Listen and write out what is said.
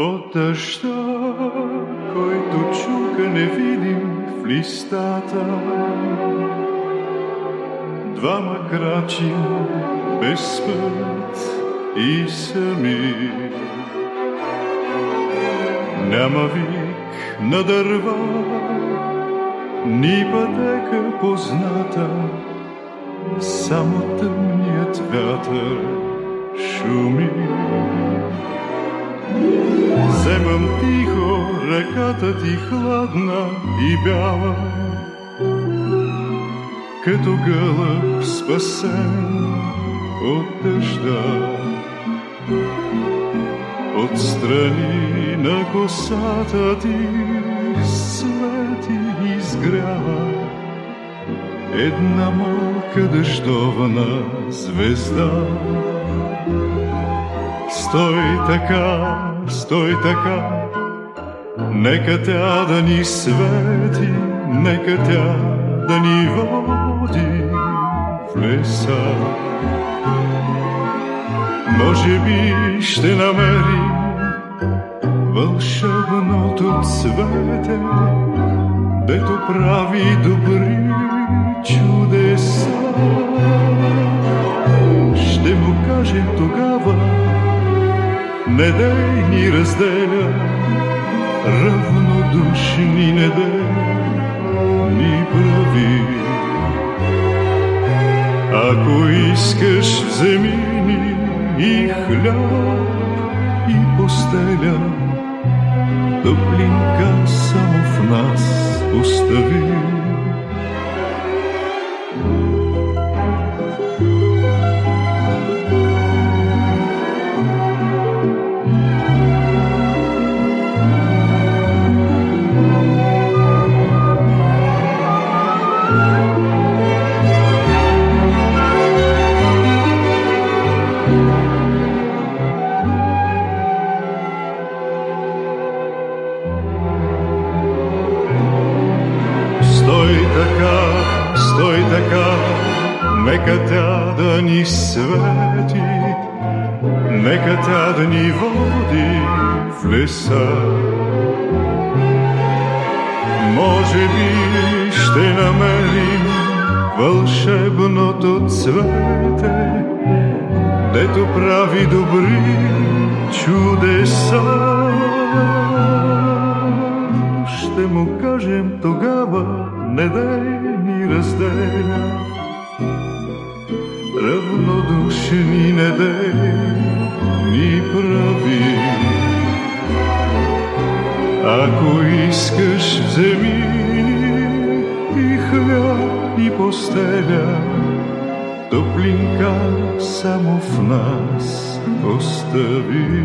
От който чука невидим в листата, двама крачим без път и сами. Няма вик на дърва, ни пътека позната, само тъмният вятър шуми. Вземам тихо ръката ти хладна и бяла, като гълъб спасен от дъжда. Отстрани на косата ти свети изгрява една малка дъждовна звезда. Стой така, стой така, нека тя да ни свети, нека тя да ни води в леса. Може би ще намери вълшебното цвете, дето прави добри чудеса. Не дай ни разделя, равнодушни не дай ни прави. Ако искаш, вземи ни и хляб, и постеля, топлинка така, стой така, нека тя да ни свети, нека тя да ни води в леса. Може би ще намерим вълшебното цвете, дето прави добри чудеса. Ще му кажем тогава, не дай ни разделя, равнодушни не дай ни прави. Ако искаш, вземи и хляб и постеля, топлинка само в нас остави.